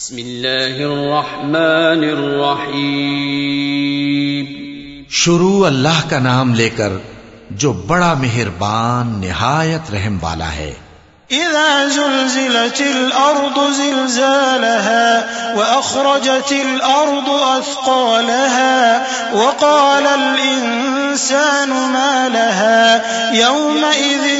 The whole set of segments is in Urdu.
بسم الله الرحمن الرحيم شروع اللہ کا نام لے کر جو بڑا مہربان نہایت رحم والا ہے۔ إذا زلزلت الأرض زلزالها وأخرجت الأرض أثقالها وقال الإنسان ما لها يومئذ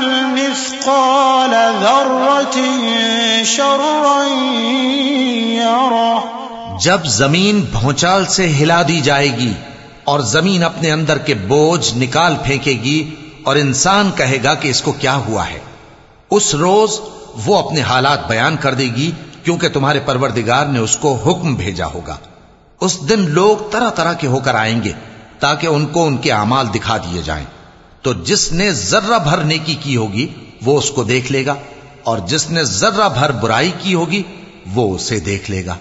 يعمل مثقال ذرة شرا يره جب زمین بھونچال سے ہلا دی جائے گی اور زمین اپنے اندر کے بوجھ نکال پھینکے گی اور انسان کہے گا کہ اس کو کیا ہوا ہے، اس روز وہ اپنے حالات بیان کر دے گی کیونکہ تمہارے پروردگار نے اس کو حکم بھیجا ہوگا۔ اس دن لوگ طرح طرح کے ہو کر آئیں گے تاکہ ان کو ان کے اعمال دکھا دیے جائیں۔ تو جس نے ذرہ بھر نیکی کی ہوگی، وہ اس کو دیکھ لے گا، اور جس نے ذرہ بھر برائی کی ہوگی، وہ اسے دیکھ لے گا۔